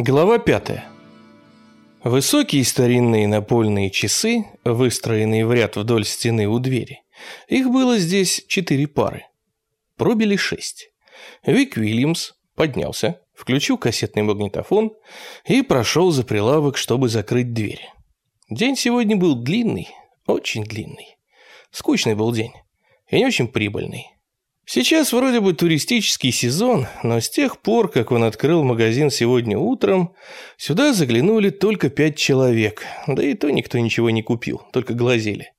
Глава пятая. Высокие старинные напольные часы, выстроенные в ряд вдоль стены у двери. Их было здесь четыре пары. Пробили шесть. Вик Уильямс поднялся, включил кассетный магнитофон и прошел за прилавок, чтобы закрыть дверь. День сегодня был длинный, очень длинный. Скучный был день и не очень прибыльный. Сейчас вроде бы туристический сезон, но с тех пор, как он открыл магазин сегодня утром, сюда заглянули только пять человек, да и то никто ничего не купил, только глазели.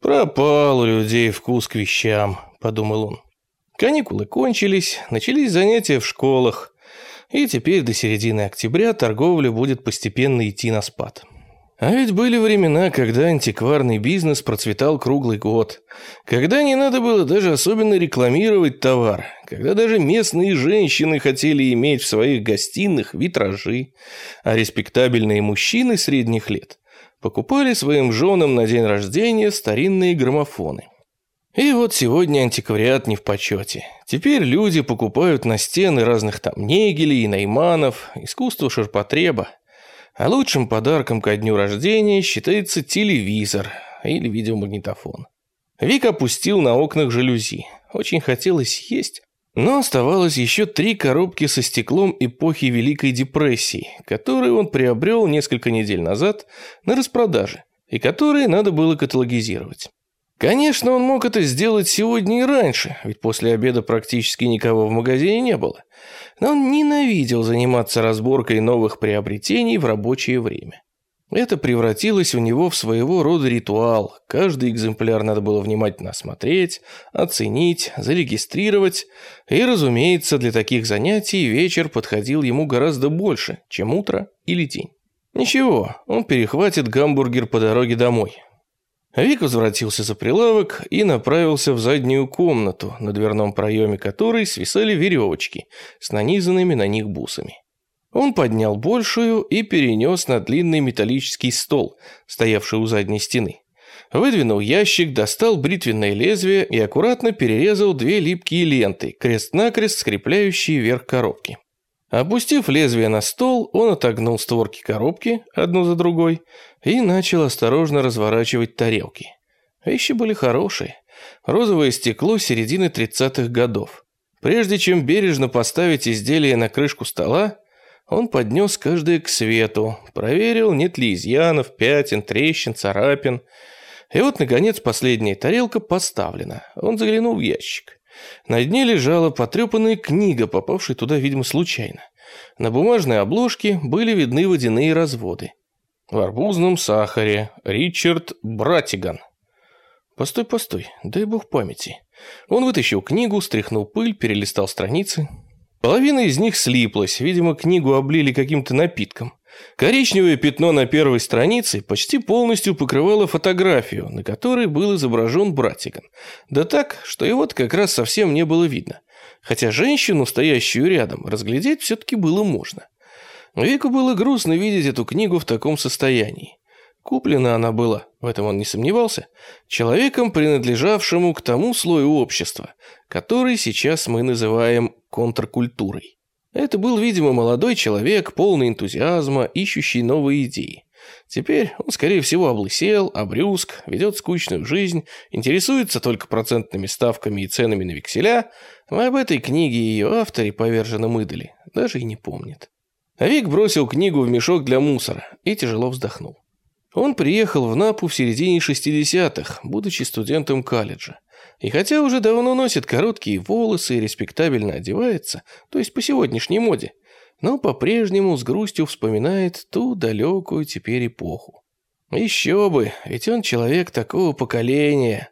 «Пропал у людей вкус к вещам», – подумал он. Каникулы кончились, начались занятия в школах, и теперь до середины октября торговля будет постепенно идти на спад. А ведь были времена, когда антикварный бизнес процветал круглый год, когда не надо было даже особенно рекламировать товар, когда даже местные женщины хотели иметь в своих гостиных витражи, а респектабельные мужчины средних лет покупали своим женам на день рождения старинные граммофоны. И вот сегодня антиквариат не в почете. Теперь люди покупают на стены разных там Негелей и Найманов, искусство ширпотреба. А лучшим подарком ко дню рождения считается телевизор или видеомагнитофон. Вик опустил на окнах жалюзи. Очень хотелось есть, но оставалось еще три коробки со стеклом эпохи Великой депрессии, которые он приобрел несколько недель назад на распродаже, и которые надо было каталогизировать. Конечно, он мог это сделать сегодня и раньше, ведь после обеда практически никого в магазине не было но он ненавидел заниматься разборкой новых приобретений в рабочее время. Это превратилось у него в своего рода ритуал. Каждый экземпляр надо было внимательно осмотреть, оценить, зарегистрировать. И, разумеется, для таких занятий вечер подходил ему гораздо больше, чем утро или день. Ничего, он перехватит гамбургер по дороге домой. Вик возвратился за прилавок и направился в заднюю комнату, на дверном проеме которой свисали веревочки с нанизанными на них бусами. Он поднял большую и перенес на длинный металлический стол, стоявший у задней стены. Выдвинул ящик, достал бритвенное лезвие и аккуратно перерезал две липкие ленты, крест-накрест скрепляющие верх коробки. Опустив лезвие на стол, он отогнул створки коробки, одну за другой, и начал осторожно разворачивать тарелки. Вещи были хорошие. Розовое стекло середины 30-х годов. Прежде чем бережно поставить изделие на крышку стола, он поднес каждое к свету, проверил, нет ли изъянов, пятен, трещин, царапин. И вот, наконец, последняя тарелка поставлена. Он заглянул в ящик. На дне лежала потрепанная книга, попавшая туда, видимо, случайно. На бумажной обложке были видны водяные разводы. В арбузном сахаре. Ричард Братиган. Постой, постой, дай бог памяти. Он вытащил книгу, стряхнул пыль, перелистал страницы. Половина из них слиплась, видимо, книгу облили каким-то напитком. Коричневое пятно на первой странице почти полностью покрывало фотографию, на которой был изображен Братиган. Да так, что его как раз совсем не было видно. Хотя женщину, стоящую рядом, разглядеть все-таки было можно. Вику было грустно видеть эту книгу в таком состоянии. Куплена она была, в этом он не сомневался, человеком, принадлежавшему к тому слою общества, который сейчас мы называем контркультурой. Это был, видимо, молодой человек, полный энтузиазма, ищущий новые идеи. Теперь он, скорее всего, облысел, обрюзг, ведет скучную жизнь, интересуется только процентными ставками и ценами на векселя, а об этой книге и ее авторе, поверженном идоле, даже и не помнит. Вик бросил книгу в мешок для мусора и тяжело вздохнул. Он приехал в Напу в середине 60-х, будучи студентом колледжа. И хотя уже давно носит короткие волосы и респектабельно одевается, то есть по сегодняшней моде, но по-прежнему с грустью вспоминает ту далекую теперь эпоху. Еще бы, ведь он человек такого поколения.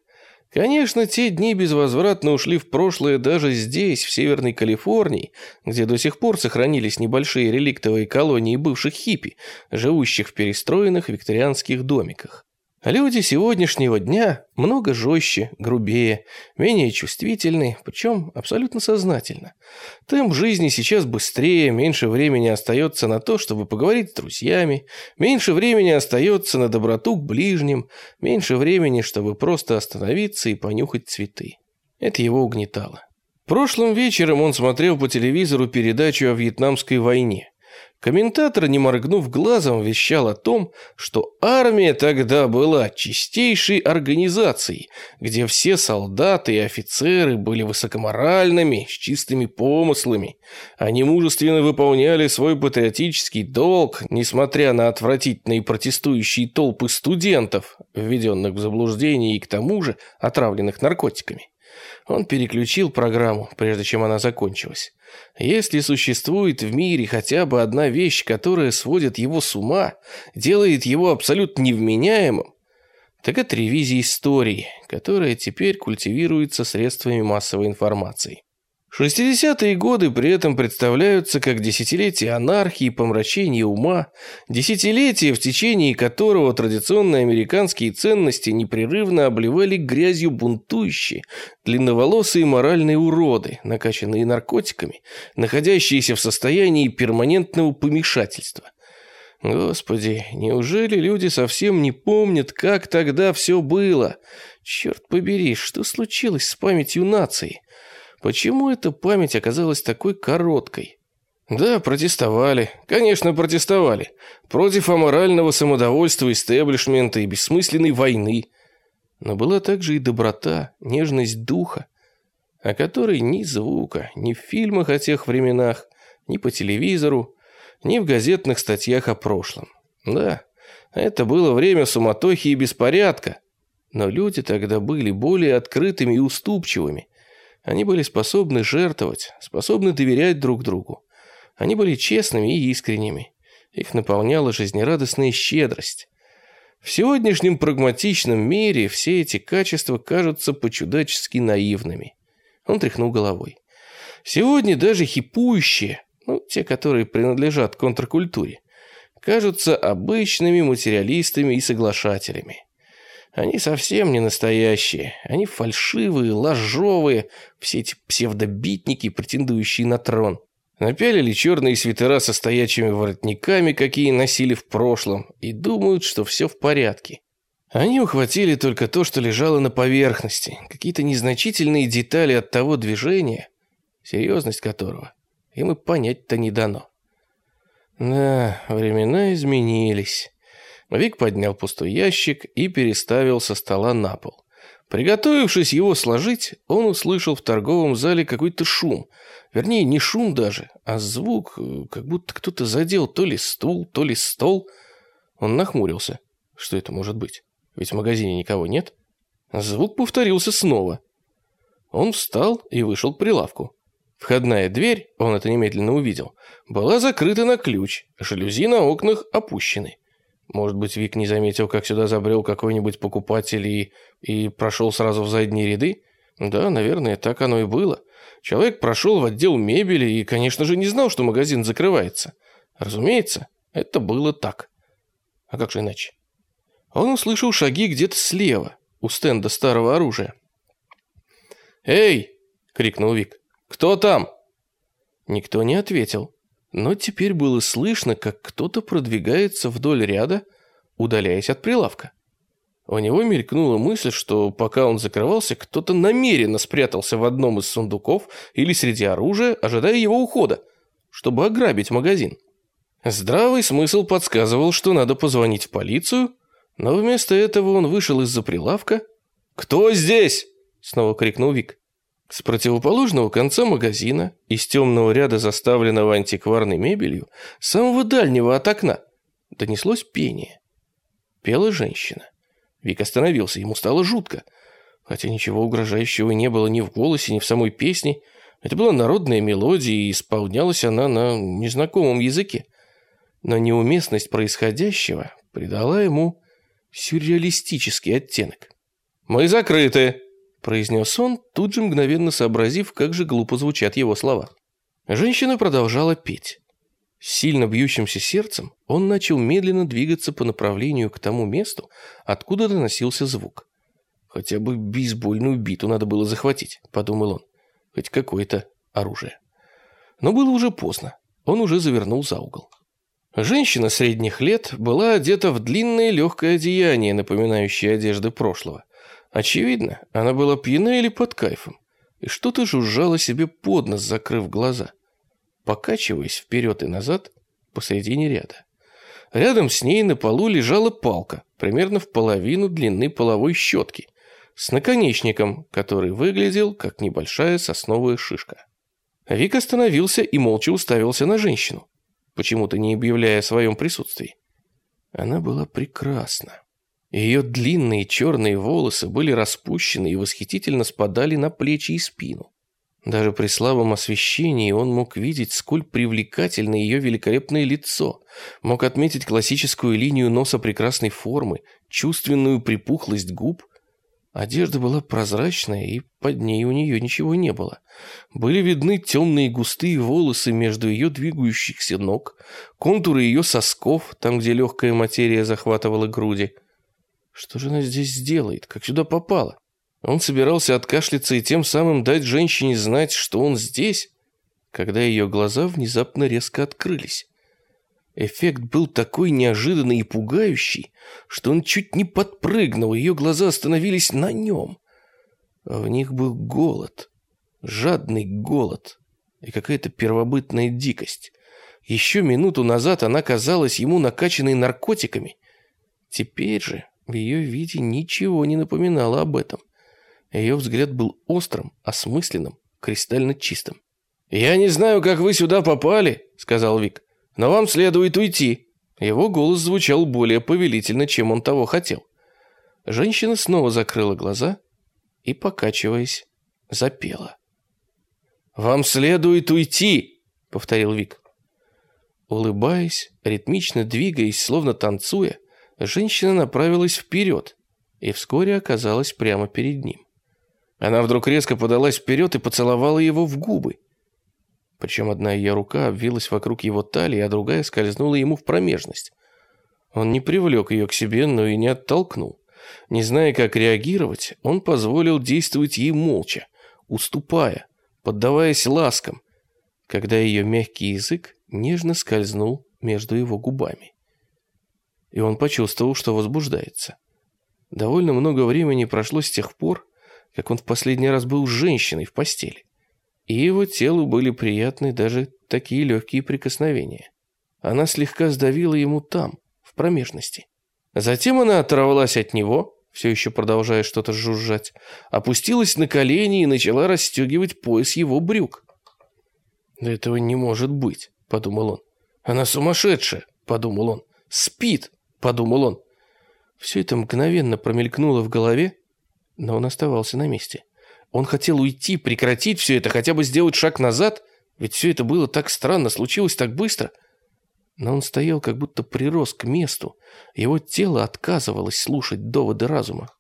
Конечно, те дни безвозвратно ушли в прошлое даже здесь, в Северной Калифорнии, где до сих пор сохранились небольшие реликтовые колонии бывших хиппи, живущих в перестроенных викторианских домиках. Люди сегодняшнего дня много жестче, грубее, менее чувствительны, причем абсолютно сознательно. Темп жизни сейчас быстрее, меньше времени остается на то, чтобы поговорить с друзьями, меньше времени остается на доброту к ближним, меньше времени, чтобы просто остановиться и понюхать цветы. Это его угнетало. Прошлым вечером он смотрел по телевизору передачу о Вьетнамской войне. Комментатор, не моргнув глазом, вещал о том, что армия тогда была чистейшей организацией, где все солдаты и офицеры были высокоморальными, с чистыми помыслами. Они мужественно выполняли свой патриотический долг, несмотря на отвратительные протестующие толпы студентов, введенных в заблуждение и к тому же отравленных наркотиками. Он переключил программу, прежде чем она закончилась. Если существует в мире хотя бы одна вещь, которая сводит его с ума, делает его абсолютно невменяемым, так это ревизия истории, которая теперь культивируется средствами массовой информации. 60-е годы при этом представляются как десятилетия анархии помрачения ума, десятилетия, в течение которого традиционные американские ценности непрерывно обливали грязью бунтующие, длинноволосые моральные уроды, накачанные наркотиками, находящиеся в состоянии перманентного помешательства. Господи, неужели люди совсем не помнят, как тогда все было? Черт побери, что случилось с памятью нации? Почему эта память оказалась такой короткой? Да, протестовали. Конечно, протестовали. Против аморального самодовольства истеблишмента и бессмысленной войны. Но была также и доброта, нежность духа, о которой ни звука, ни в фильмах о тех временах, ни по телевизору, ни в газетных статьях о прошлом. Да, это было время суматохи и беспорядка, но люди тогда были более открытыми и уступчивыми, они были способны жертвовать, способны доверять друг другу. Они были честными и искренними. Их наполняла жизнерадостная щедрость. В сегодняшнем прагматичном мире все эти качества кажутся почудачески наивными. Он тряхнул головой. Сегодня даже хипующие, ну, те, которые принадлежат контркультуре, кажутся обычными материалистами и соглашателями. Они совсем не настоящие. Они фальшивые, ложовые, все эти псевдобитники, претендующие на трон. Напялили черные свитера со стоячими воротниками, какие носили в прошлом, и думают, что все в порядке. Они ухватили только то, что лежало на поверхности, какие-то незначительные детали от того движения, серьезность которого им и понять-то не дано. Да, времена изменились. Вик поднял пустой ящик и переставил со стола на пол. Приготовившись его сложить, он услышал в торговом зале какой-то шум. Вернее, не шум даже, а звук, как будто кто-то задел то ли стул, то ли стол. Он нахмурился. Что это может быть? Ведь в магазине никого нет. Звук повторился снова. Он встал и вышел к прилавку. Входная дверь, он это немедленно увидел, была закрыта на ключ, жалюзи на окнах опущены. Может быть, Вик не заметил, как сюда забрел какой-нибудь покупатель и, и прошел сразу в задние ряды? Да, наверное, так оно и было. Человек прошел в отдел мебели и, конечно же, не знал, что магазин закрывается. Разумеется, это было так. А как же иначе? Он услышал шаги где-то слева, у стенда старого оружия. «Эй!» — крикнул Вик. «Кто там?» Никто не ответил но теперь было слышно, как кто-то продвигается вдоль ряда, удаляясь от прилавка. У него мелькнула мысль, что пока он закрывался, кто-то намеренно спрятался в одном из сундуков или среди оружия, ожидая его ухода, чтобы ограбить магазин. Здравый смысл подсказывал, что надо позвонить в полицию, но вместо этого он вышел из-за прилавка. «Кто здесь?» — снова крикнул Вик. С противоположного конца магазина, из темного ряда заставленного антикварной мебелью, самого дальнего от окна, донеслось пение. Пела женщина. Вик остановился, ему стало жутко. Хотя ничего угрожающего не было ни в голосе, ни в самой песне. Это была народная мелодия, и исполнялась она на незнакомом языке. Но неуместность происходящего придала ему сюрреалистический оттенок. «Мы закрыты», произнес он, тут же мгновенно сообразив, как же глупо звучат его слова. Женщина продолжала петь. С сильно бьющимся сердцем он начал медленно двигаться по направлению к тому месту, откуда доносился звук. «Хотя бы бейсбольную биту надо было захватить», — подумал он. «Хоть какое-то оружие». Но было уже поздно. Он уже завернул за угол. Женщина средних лет была одета в длинное легкое одеяние, напоминающее одежды прошлого. Очевидно, она была пьяна или под кайфом, и что-то жужжало себе под нос, закрыв глаза. Покачиваясь вперед и назад, посредине ряда. Рядом с ней на полу лежала палка, примерно в половину длины половой щетки, с наконечником, который выглядел как небольшая сосновая шишка. Вик остановился и молча уставился на женщину, почему-то не объявляя о своем присутствии. Она была прекрасна. Ее длинные черные волосы были распущены и восхитительно спадали на плечи и спину. Даже при слабом освещении он мог видеть, сколь привлекательно ее великолепное лицо, мог отметить классическую линию носа прекрасной формы, чувственную припухлость губ. Одежда была прозрачная, и под ней у нее ничего не было. Были видны темные густые волосы между ее двигающихся ног, контуры ее сосков, там, где легкая материя захватывала груди. Что же она здесь делает? Как сюда попала? Он собирался откашляться и тем самым дать женщине знать, что он здесь, когда ее глаза внезапно резко открылись. Эффект был такой неожиданный и пугающий, что он чуть не подпрыгнул, ее глаза остановились на нем. А в них был голод, жадный голод и какая-то первобытная дикость. Еще минуту назад она казалась ему накачанной наркотиками. Теперь же в ее виде ничего не напоминало об этом. Ее взгляд был острым, осмысленным, кристально чистым. «Я не знаю, как вы сюда попали», — сказал Вик, — «но вам следует уйти». Его голос звучал более повелительно, чем он того хотел. Женщина снова закрыла глаза и, покачиваясь, запела. «Вам следует уйти», — повторил Вик. Улыбаясь, ритмично двигаясь, словно танцуя, женщина направилась вперед и вскоре оказалась прямо перед ним. Она вдруг резко подалась вперед и поцеловала его в губы. Причем одна ее рука обвилась вокруг его талии, а другая скользнула ему в промежность. Он не привлек ее к себе, но и не оттолкнул. Не зная, как реагировать, он позволил действовать ей молча, уступая, поддаваясь ласкам, когда ее мягкий язык нежно скользнул между его губами. И он почувствовал, что возбуждается. Довольно много времени прошло с тех пор, как он в последний раз был с женщиной в постели. И его телу были приятны даже такие легкие прикосновения. Она слегка сдавила ему там, в промежности. Затем она оторвалась от него, все еще продолжая что-то жужжать, опустилась на колени и начала расстегивать пояс его брюк. «Да этого не может быть», — подумал он. «Она сумасшедшая», — подумал он. «Спит», — подумал он. Все это мгновенно промелькнуло в голове, но он оставался на месте. Он хотел уйти, прекратить все это, хотя бы сделать шаг назад, ведь все это было так странно, случилось так быстро. Но он стоял, как будто прирос к месту. Его тело отказывалось слушать доводы разума.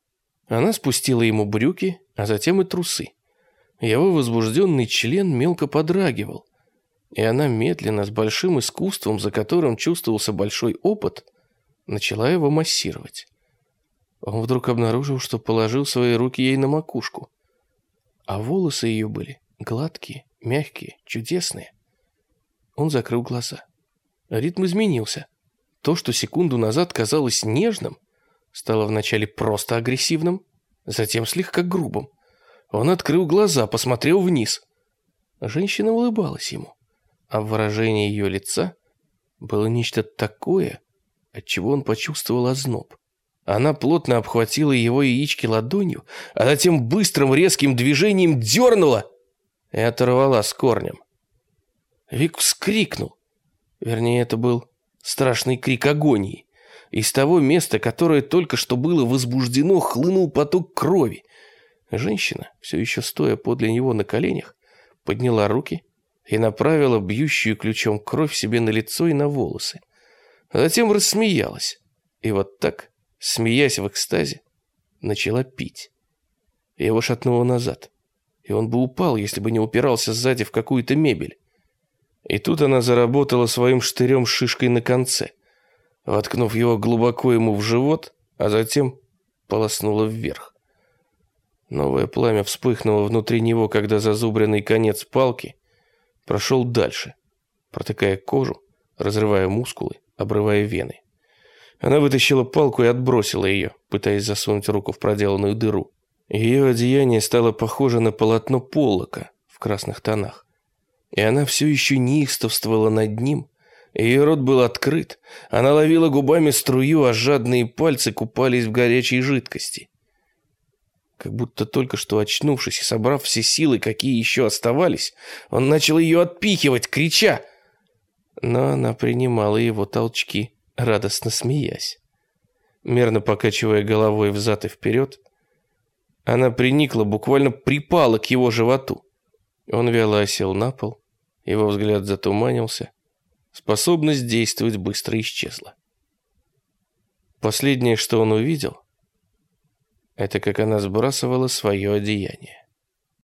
Она спустила ему брюки, а затем и трусы. Его возбужденный член мелко подрагивал, и она медленно, с большим искусством, за которым чувствовался большой опыт, начала его массировать. Он вдруг обнаружил, что положил свои руки ей на макушку. А волосы ее были гладкие, мягкие, чудесные. Он закрыл глаза. Ритм изменился. То, что секунду назад казалось нежным, стало вначале просто агрессивным, затем слегка грубым. Он открыл глаза, посмотрел вниз. Женщина улыбалась ему, а в выражении ее лица было нечто такое, от чего он почувствовал озноб. Она плотно обхватила его яички ладонью, а затем быстрым резким движением дернула и оторвала с корнем. Вик вскрикнул. Вернее, это был страшный крик агонии. Из того места, которое только что было возбуждено, хлынул поток крови. Женщина, все еще стоя подле него на коленях, подняла руки и направила бьющую ключом кровь себе на лицо и на волосы. затем рассмеялась. И вот так смеясь в экстазе, начала пить. Его шатнуло назад, и он бы упал, если бы не упирался сзади в какую-то мебель. И тут она заработала своим штырем шишкой на конце, воткнув его глубоко ему в живот, а затем полоснула вверх. Новое пламя вспыхнуло внутри него, когда зазубренный конец палки прошел дальше, протыкая кожу, разрывая мускулы, обрывая вены. Она вытащила палку и отбросила ее, пытаясь засунуть руку в проделанную дыру. Ее одеяние стало похоже на полотно полока в красных тонах. И она все еще неистовствовала над ним, Ее рот был открыт, она ловила губами струю, а жадные пальцы купались в горячей жидкости. Как будто только что очнувшись и собрав все силы, какие еще оставались, он начал ее отпихивать, крича. Но она принимала его толчки, радостно смеясь. Мерно покачивая головой взад и вперед, она приникла, буквально припала к его животу. Он вяло осел на пол, его взгляд затуманился, способность действовать быстро исчезла. Последнее, что он увидел, это как она сбрасывала свое одеяние.